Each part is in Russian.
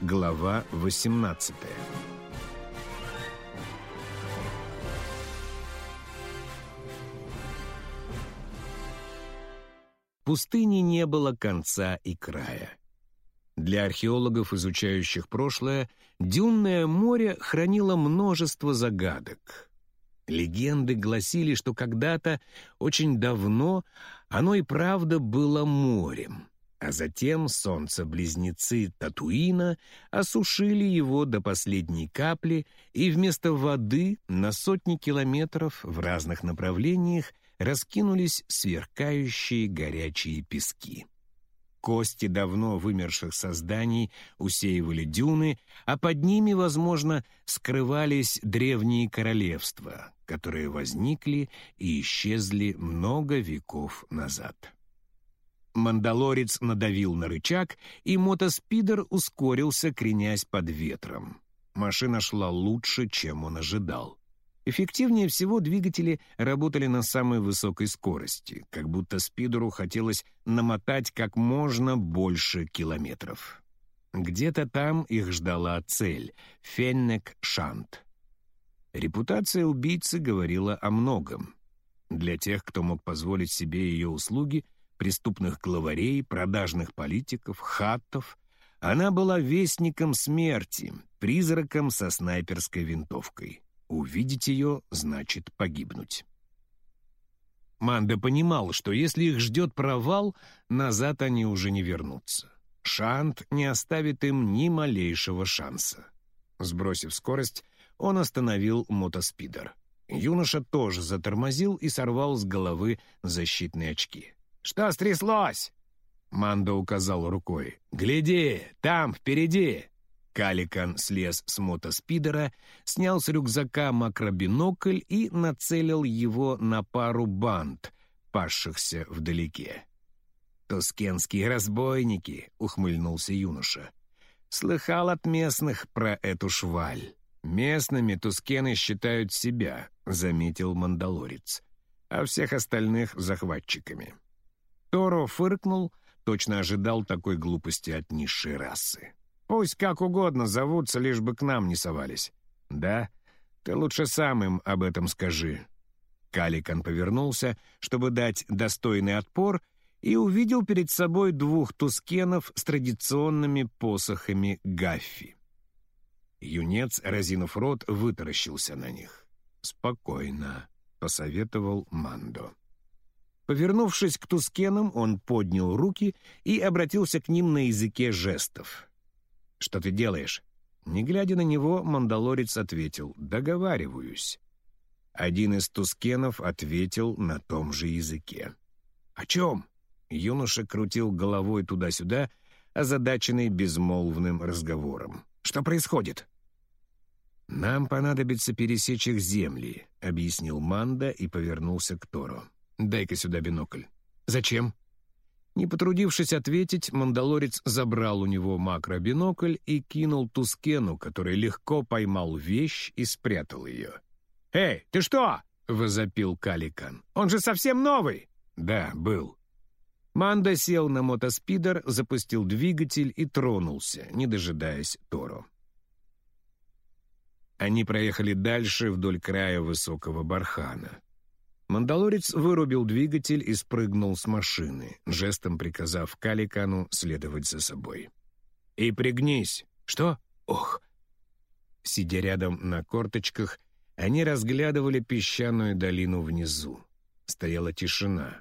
Глава 18 Пустыни не было конца и края. Для археологов, изучающих прошлое, Дюнное море хранило множество загадок. Легенды гласили, что когда-то, очень давно, оно и правда было морем, а затем солнце-близнецы Татуина осушили его до последней капли, и вместо воды на сотни километров в разных направлениях раскинулись сверкающие горячие пески. Кости давно вымерших созданий усеивали дюны, а под ними, возможно, скрывались древние королевства, которые возникли и исчезли много веков назад. Мандалорец надавил на рычаг, и мотоспидер ускорился, кренясь под ветром. Машина шла лучше, чем он ожидал. Эффективнее всего двигатели работали на самой высокой скорости, как будто спидеру хотелось намотать как можно больше километров. Где-то там их ждала цель — Феннек-Шант. Репутация убийцы говорила о многом. Для тех, кто мог позволить себе ее услуги, преступных главарей, продажных политиков, хаттов, она была вестником смерти, призраком со снайперской винтовкой — Увидеть ее значит погибнуть. Манда понимал, что если их ждет провал, назад они уже не вернутся. Шант не оставит им ни малейшего шанса. Сбросив скорость, он остановил мотоспидер. Юноша тоже затормозил и сорвал с головы защитные очки. «Что стряслось?» Манда указал рукой. «Гляди, там, впереди!» Каликан слез с мотоспидера, снял с рюкзака макробинокль и нацелил его на пару банд, пасшихся вдалеке. «Тускенские разбойники», — ухмыльнулся юноша. «Слыхал от местных про эту шваль. Местными тускены считают себя», — заметил мандалорец, «а всех остальных — захватчиками». Торо фыркнул, точно ожидал такой глупости от низшей расы. Пусть как угодно зовутся, лишь бы к нам не совались. Да? Ты лучше сам им об этом скажи». Каликан повернулся, чтобы дать достойный отпор, и увидел перед собой двух тускенов с традиционными посохами гаффи. Юнец, разинув рот, вытаращился на них. «Спокойно», — посоветовал Мандо. Повернувшись к тускенам, он поднял руки и обратился к ним на языке жестов. «Что ты делаешь?» Не глядя на него, мандалорец ответил «Договариваюсь». Один из тускенов ответил на том же языке. «О чем?» Юноша крутил головой туда-сюда, озадаченный безмолвным разговором. «Что происходит?» «Нам понадобится пересечь их земли», — объяснил Манда и повернулся к Тору. «Дай-ка сюда бинокль». «Зачем?» Не потрудившись ответить, мандалорец забрал у него макробинокль и кинул Тускену, который легко поймал вещь и спрятал ее. «Эй, ты что?» — возопил Каликан. «Он же совсем новый!» «Да, был». Манда сел на мотоспидер, запустил двигатель и тронулся, не дожидаясь Торо. Они проехали дальше вдоль края высокого бархана. Мандалорец вырубил двигатель и спрыгнул с машины, жестом приказав Каликану следовать за собой. «И пригнись!» «Что? Ох!» Сидя рядом на корточках, они разглядывали песчаную долину внизу. Стояла тишина.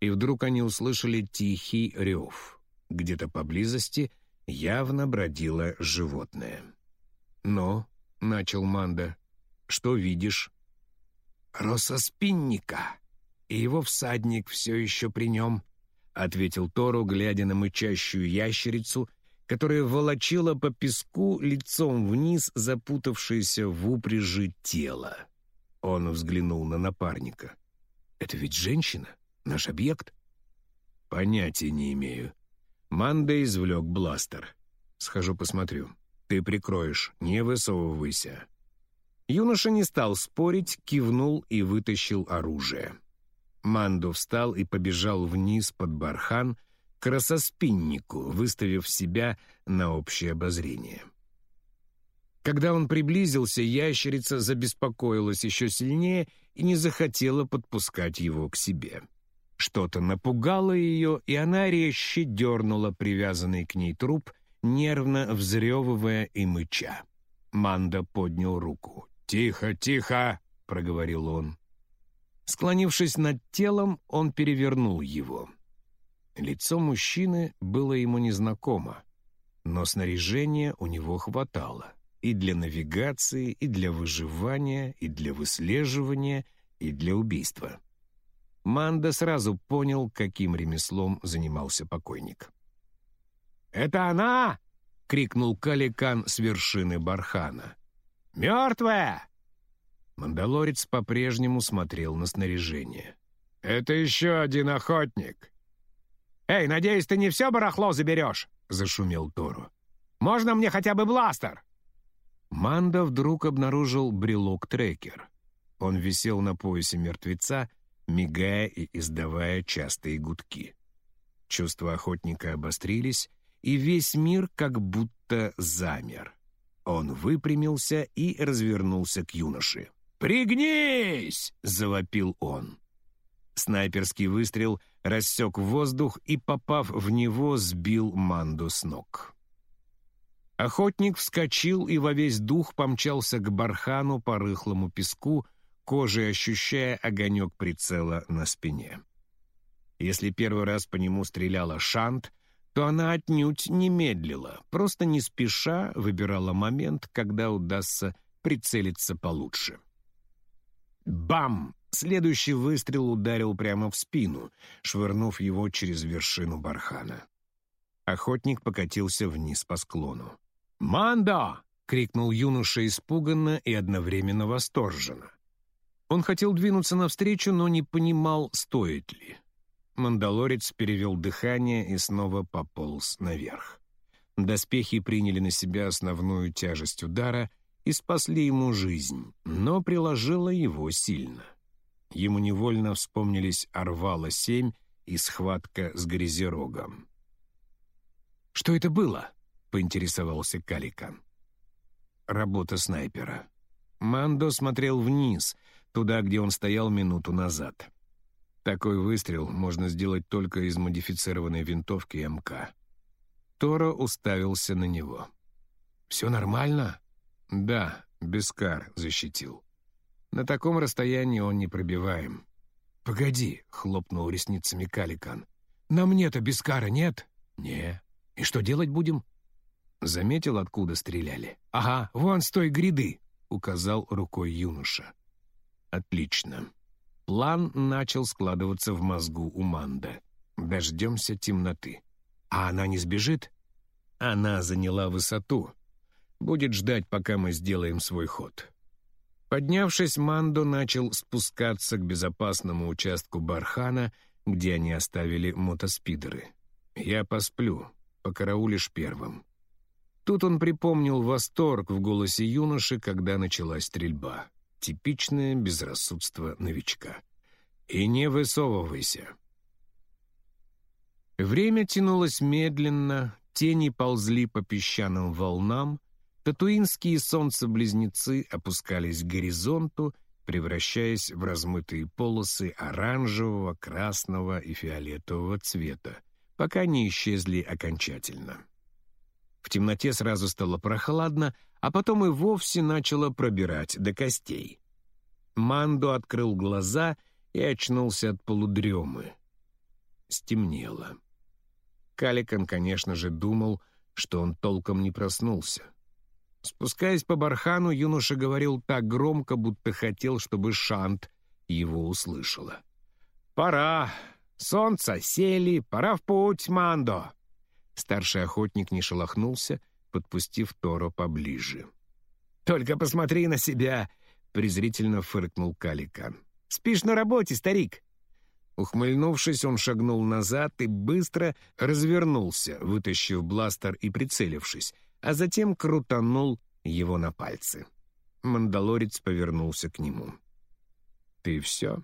И вдруг они услышали тихий рев. Где-то поблизости явно бродило животное. «Но», — начал Манда, — «что видишь?» Рососпинника, и его всадник все еще при нем», — ответил Тору, глядя на мычащую ящерицу, которая волочила по песку лицом вниз запутавшееся в упряжи тело. Он взглянул на напарника. «Это ведь женщина? Наш объект?» «Понятия не имею». Манда извлек бластер. «Схожу посмотрю. Ты прикроешь, не высовывайся». Юноша не стал спорить, кивнул и вытащил оружие. Мандо встал и побежал вниз под бархан, к рассоспиннику, выставив себя на общее обозрение. Когда он приблизился, ящерица забеспокоилась еще сильнее и не захотела подпускать его к себе. Что-то напугало ее, и она резче дернула привязанный к ней труп, нервно взрёвывая и мыча. Манда поднял руку. «Тихо, тихо!» — проговорил он. Склонившись над телом, он перевернул его. Лицо мужчины было ему незнакомо, но снаряжения у него хватало и для навигации, и для выживания, и для выслеживания, и для убийства. Манда сразу понял, каким ремеслом занимался покойник. «Это она!» — крикнул Каликан с вершины бархана. «Мертвая!» Мандалорец по-прежнему смотрел на снаряжение. «Это еще один охотник!» «Эй, надеюсь, ты не все барахло заберешь?» — зашумел Тору. «Можно мне хотя бы бластер?» Манда вдруг обнаружил брелок-трекер. Он висел на поясе мертвеца, мигая и издавая частые гудки. Чувства охотника обострились, и весь мир как будто замер. Он выпрямился и развернулся к юноше. «Пригнись!» — завопил он. Снайперский выстрел рассек воздух и, попав в него, сбил Манду с ног. Охотник вскочил и во весь дух помчался к бархану по рыхлому песку, кожей ощущая огонек прицела на спине. Если первый раз по нему стреляла Шант, то она отнюдь не медлила, просто не спеша выбирала момент, когда удастся прицелиться получше. Бам! Следующий выстрел ударил прямо в спину, швырнув его через вершину бархана. Охотник покатился вниз по склону. «Мандо!» — крикнул юноша испуганно и одновременно восторженно. Он хотел двинуться навстречу, но не понимал, стоит ли. Мандалорец перевел дыхание и снова пополз наверх. Доспехи приняли на себя основную тяжесть удара и спасли ему жизнь, но приложило его сильно. Ему невольно вспомнились Орвала-7 и схватка с Грязерогом. «Что это было?» поинтересовался Каликан. Работа снайпера. Мандо смотрел вниз, туда, где он стоял минуту назад. Такой выстрел можно сделать только из модифицированной винтовки МК. Торо уставился на него. «Все нормально?» «Да, Бескар защитил. На таком расстоянии он не пробиваем». «Погоди», — хлопнул ресницами Каликан. «На мне-то Бескара нет?» «Не. И что делать будем?» Заметил, откуда стреляли? «Ага, вон с той гряды», — указал рукой юноша. «Отлично». План начал складываться в мозгу у Манда. «Дождемся темноты». «А она не сбежит?» «Она заняла высоту. Будет ждать, пока мы сделаем свой ход». Поднявшись, Мандо начал спускаться к безопасному участку Бархана, где они оставили мотоспидеры. «Я посплю, покараулишь первым». Тут он припомнил восторг в голосе юноши, когда началась стрельба. Типичное безрассудство новичка. «И не высовывайся». Время тянулось медленно, тени ползли по песчаным волнам, татуинские солнца-близнецы опускались к горизонту, превращаясь в размытые полосы оранжевого, красного и фиолетового цвета, пока не исчезли окончательно. В темноте сразу стало прохладно, а потом и вовсе начало пробирать до костей. Мандо открыл глаза и очнулся от полудремы. Стемнело. Каликан, конечно же, думал, что он толком не проснулся. Спускаясь по бархану, юноша говорил так громко, будто хотел, чтобы Шант его услышала. «Пора. Солнце сели. Пора в путь, Мандо!» Старший охотник не шелохнулся, подпустив Торо поближе. «Только посмотри на себя!» — презрительно фыркнул Каликан. «Спишь на работе, старик!» Ухмыльнувшись, он шагнул назад и быстро развернулся, вытащив бластер и прицелившись, а затем крутанул его на пальцы. Мандалорец повернулся к нему. «Ты все?»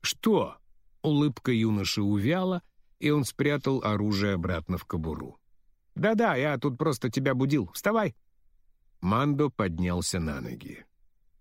«Что?» — улыбка юноши увяла, и он спрятал оружие обратно в кобуру. «Да-да, я тут просто тебя будил. Вставай!» Мандо поднялся на ноги.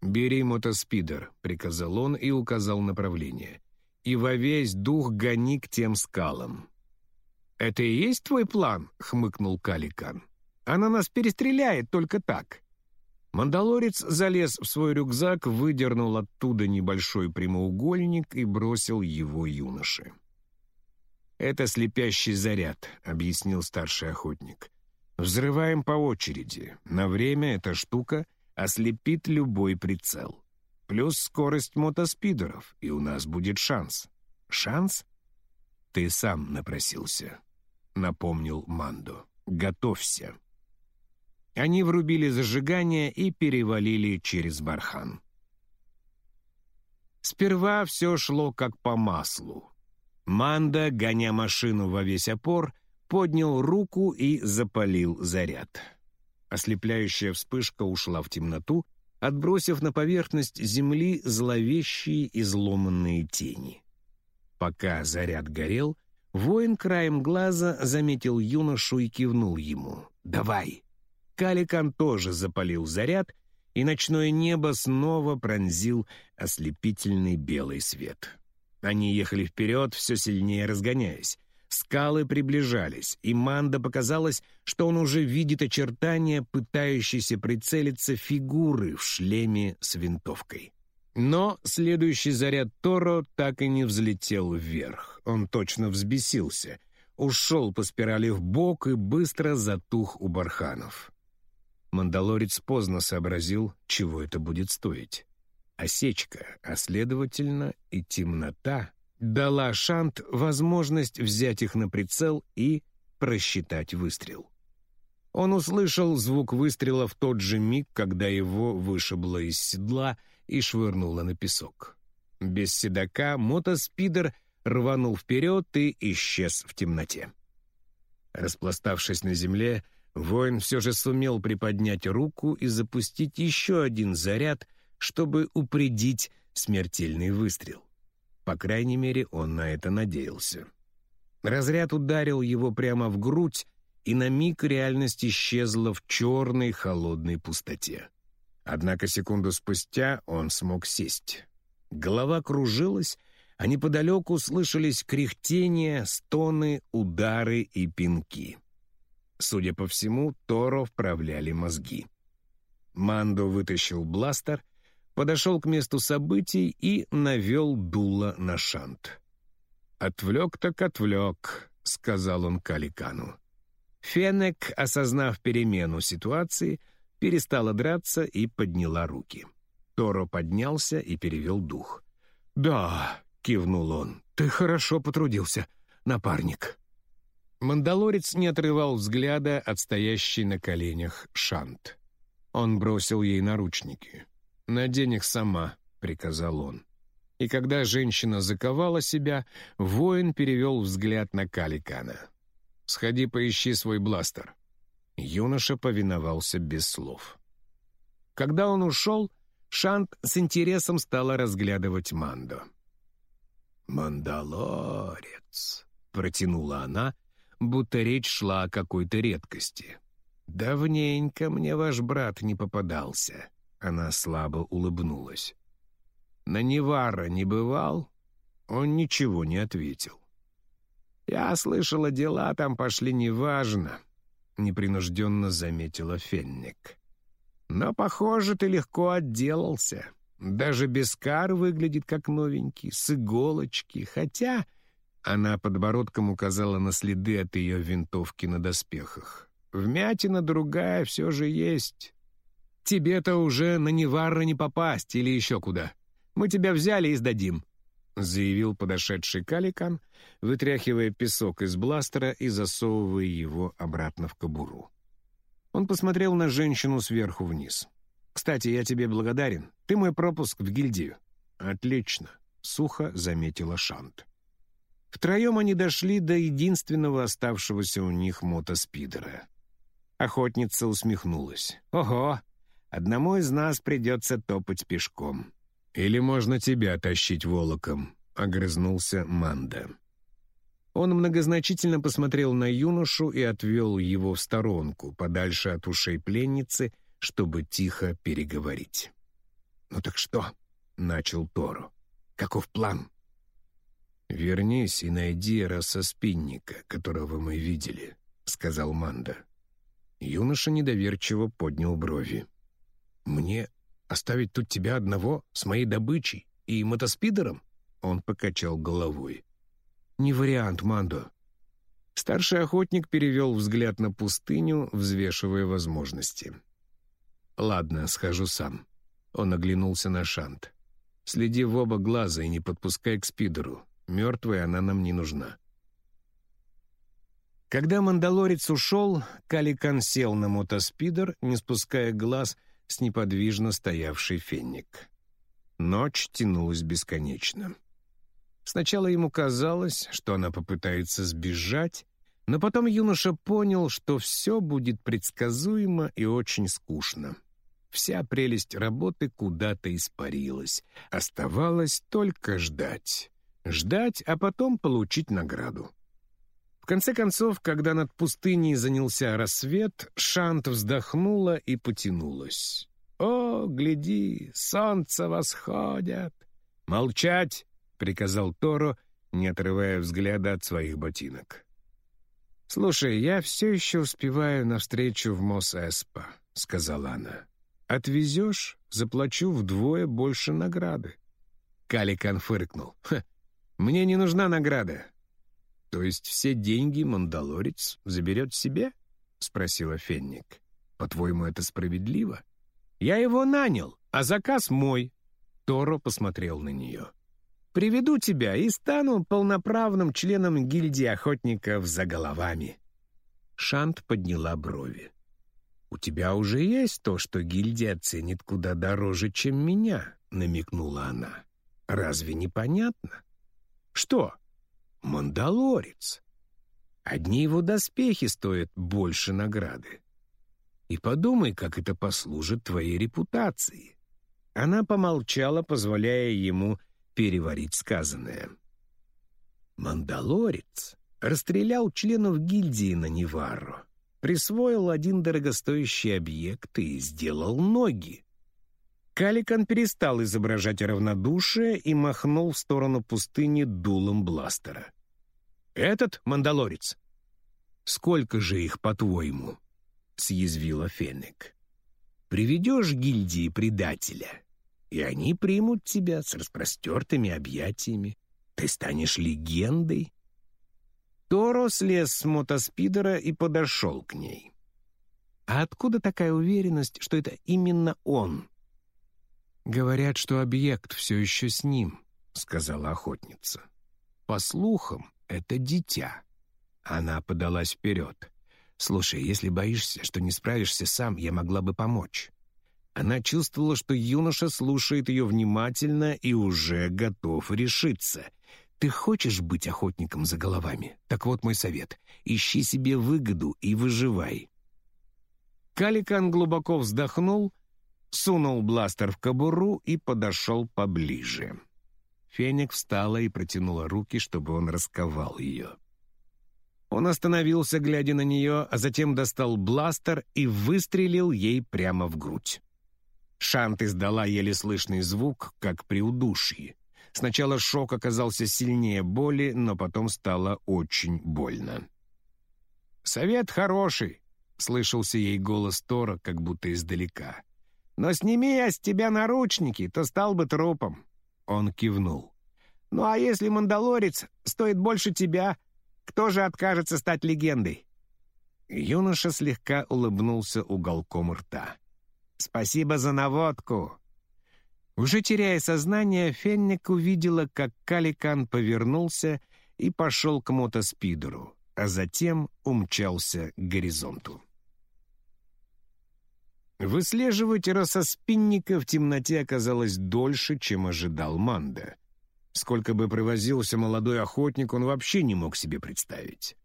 «Бери мотоспидер», — приказал он и указал направление. «И во весь дух гони к тем скалам». «Это и есть твой план?» — хмыкнул Каликан. «Она нас перестреляет только так». Мандалорец залез в свой рюкзак, выдернул оттуда небольшой прямоугольник и бросил его юноше. «Это слепящий заряд», — объяснил старший охотник. «Взрываем по очереди. На время эта штука ослепит любой прицел. Плюс скорость мотоспидеров, и у нас будет шанс». «Шанс?» «Ты сам напросился», — напомнил Мандо. «Готовься». Они врубили зажигание и перевалили через бархан. Сперва все шло как по маслу. Манда, гоня машину во весь опор, поднял руку и запалил заряд. Ослепляющая вспышка ушла в темноту, отбросив на поверхность земли зловещие изломанные тени. Пока заряд горел, воин краем глаза заметил юношу и кивнул ему. «Давай!» Каликан тоже запалил заряд, и ночное небо снова пронзил ослепительный белый свет. Они ехали вперед, все сильнее разгоняясь. Скалы приближались, и Манда показалось, что он уже видит очертания пытающейся прицелиться фигуры в шлеме с винтовкой. Но следующий заряд Торо так и не взлетел вверх. Он точно взбесился, ушел по спирали в бок и быстро затух у барханов. Мандалорец поздно сообразил, чего это будет стоить. Осечка, а следовательно и темнота, дала Шант возможность взять их на прицел и просчитать выстрел. Он услышал звук выстрела в тот же миг, когда его вышибло из седла и швырнуло на песок. Без седока мотоспидер рванул вперед и исчез в темноте. Распластавшись на земле, Воин все же сумел приподнять руку и запустить еще один заряд, чтобы упредить смертельный выстрел. По крайней мере, он на это надеялся. Разряд ударил его прямо в грудь, и на миг реальность исчезла в черной холодной пустоте. Однако секунду спустя он смог сесть. Голова кружилась, а неподалеку слышались кряхтения, стоны, удары и пинки. Судя по всему, Торо вправляли мозги. Мандо вытащил бластер, подошел к месту событий и навел дуло на шант. «Отвлек так отвлек», — сказал он Каликану. Фенек, осознав перемену ситуации, перестала драться и подняла руки. Торо поднялся и перевел дух. «Да», — кивнул он, — «ты хорошо потрудился, напарник». Мандалорец не отрывал взгляда от стоящей на коленях Шант. Он бросил ей наручники. «Надень их сама», — приказал он. И когда женщина заковала себя, воин перевел взгляд на Каликана. «Сходи, поищи свой бластер». Юноша повиновался без слов. Когда он ушел, Шант с интересом стала разглядывать Мандо. «Мандалорец», — протянула она, — будто речь шла о какой-то редкости. «Давненько мне ваш брат не попадался», — она слабо улыбнулась. «На Невара не бывал?» Он ничего не ответил. «Я слышала, дела там пошли неважно», — непринужденно заметила Фенник. «Но, похоже, ты легко отделался. Даже Бескар выглядит как новенький, с иголочки, хотя она подбородком указала на следы от ее винтовки на доспехах. «Вмятина другая все же есть. Тебе-то уже на Неварра не попасть или еще куда. Мы тебя взяли и сдадим», — заявил подошедший Каликан, вытряхивая песок из бластера и засовывая его обратно в кобуру. Он посмотрел на женщину сверху вниз. «Кстати, я тебе благодарен. Ты мой пропуск в гильдию». «Отлично», — сухо заметила Шант. Втроем они дошли до единственного оставшегося у них мотоспидера. Охотница усмехнулась. «Ого! Одному из нас придется топать пешком». «Или можно тебя тащить волоком», — огрызнулся Манда. Он многозначительно посмотрел на юношу и отвел его в сторонку, подальше от ушей пленницы, чтобы тихо переговорить. «Ну так что?» — начал Торо. «Каков план?» «Вернись и найди рассоспинника, которого мы видели», — сказал Манда. Юноша недоверчиво поднял брови. «Мне оставить тут тебя одного с моей добычей и мотоспидером?» Он покачал головой. «Не вариант, Мандо». Старший охотник перевел взгляд на пустыню, взвешивая возможности. «Ладно, схожу сам». Он оглянулся на Шант. «Следи в оба глаза и не подпускай к спидеру. Мертвая она нам не нужна». Когда мандалорец ушел, Каликан сел на мотоспидер, не спуская глаз с неподвижно стоявший фенник. Ночь тянулась бесконечно. Сначала ему казалось, что она попытается сбежать, но потом юноша понял, что все будет предсказуемо и очень скучно. Вся прелесть работы куда-то испарилась. Оставалось только ждать. Ждать, а потом получить награду. Конце концов, когда над пустыней занялся рассвет, Шант вздохнула и потянулась. «О, гляди, солнце восходит!» «Молчать!» — приказал Торо, не отрывая взгляда от своих ботинок. «Слушай, я все еще успеваю навстречу в Мос-Эспа», — сказала она. «Отвезешь, заплачу вдвое больше награды». Каликан фыркнул. «Ха, мне не нужна награда». «То есть все деньги мандалорец заберет себе?» — спросила Фенник. «По-твоему, это справедливо?» «Я его нанял, а заказ мой». Торо посмотрел на нее. «Приведу тебя и стану полноправным членом гильдии охотников за головами». Шант подняла брови. «У тебя уже есть то, что гильдия ценит куда дороже, чем меня», — намекнула она. «Разве не понятно?» «Что?» «Мандалорец. Одни его доспехи стоят больше награды и подумай, как это послужит твоей репутации». Она помолчала, позволяя ему переварить сказанное. «Мандалорец расстрелял членов гильдии на Неварро, присвоил один дорогостоящий объект и сделал ноги. Каликан перестал изображать равнодушие и махнул в сторону пустыни дулом бластера. «Этот мандалорец? Сколько же их, по-твоему?» — съязвила Фенек. «Приведешь гильдии предателя, и они примут тебя с распростертыми объятиями. Ты станешь легендой». Торо слез с мотоспидера и подошел к ней. «А откуда такая уверенность, что это именно он?» «Говорят, что объект все еще с ним», — сказала охотница. «По слухам, это дитя». Она подалась вперед. «Слушай, если боишься, что не справишься сам, я могла бы помочь». Она чувствовала, что юноша слушает ее внимательно и уже готов решиться. «Ты хочешь быть охотником за головами? Так вот мой совет. Ищи себе выгоду и выживай». Каликан глубоко вздохнул, сунул бластер в кобуру и подошел поближе. Феник встала и протянула руки, чтобы он расковал ее. Он остановился, глядя на нее, а затем достал бластер и выстрелил ей прямо в грудь. Шант издала еле слышный звук, как при удушье. Сначала шок оказался сильнее боли, но потом стало очень больно. «Совет хороший», — слышался ей голос Тора, как будто издалека. «Но сними я с тебя наручники, то стал бы трупом». Он кивнул. «Ну а если мандалорец стоит больше тебя, кто же откажется стать легендой?» Юноша слегка улыбнулся уголком рта. «Спасибо за наводку!» Уже теряя сознание, Фенник увидела, как Каликан повернулся и пошел к мотоспидеру, а затем умчался к горизонту. Выслеживать рассоспинника в темноте оказалось дольше, чем ожидал Манда — Сколько бы провозился молодой охотник, он вообще не мог себе представить.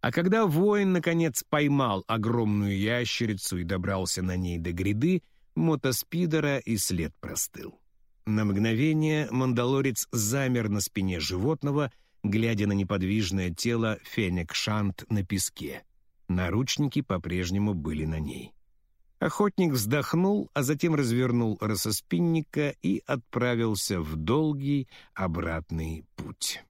А когда воин, наконец, поймал огромную ящерицу и добрался на ней до гряды, мотоспидера и след простыл. На мгновение мандалорец замер на спине животного, глядя на неподвижное тело Фенек Шант на песке. Наручники по-прежнему были на ней. Охотник вздохнул, а затем развернул рассоспинника и отправился в долгий обратный путь.